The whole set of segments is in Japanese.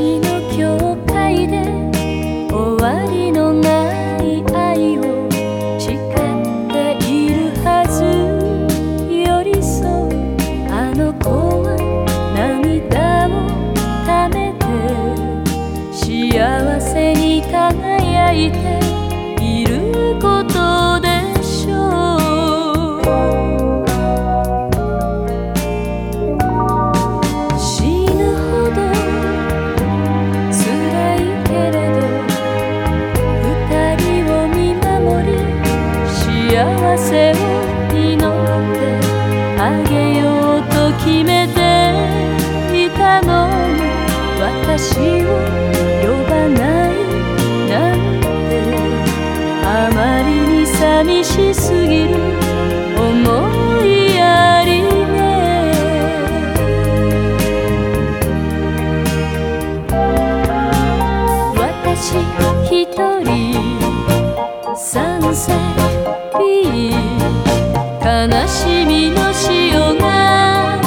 の教会で終わりのない愛を誓っているはず寄り添うあの子は涙をためて幸せに輝いていることせを祈ってあげようと決めていたのに私を呼ばないなんてあまりに寂しすぎる思いやりね。私一人賛成ピー悲しみの潮が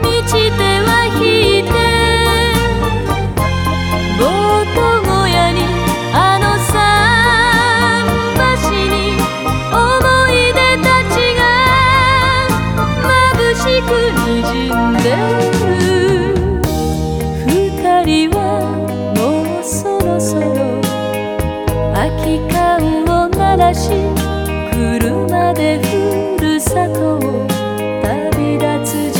満ちては引いてボート小屋にあの桟橋に思い出たちが眩しく滲んでる。二人はもうそろそろ空き缶を鳴らし車でふるさとを旅立つ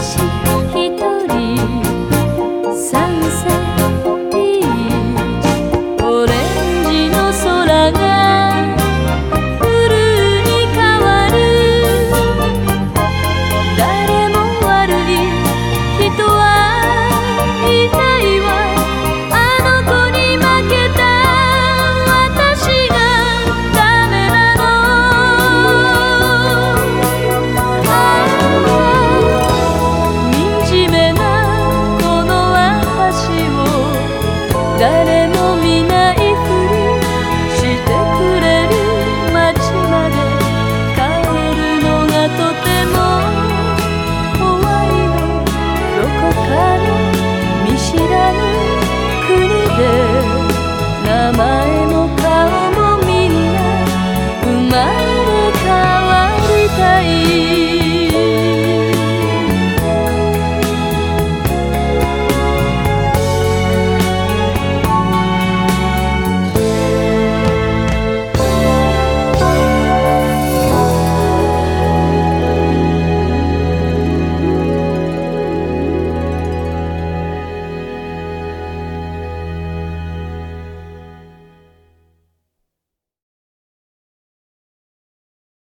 私一人。誰も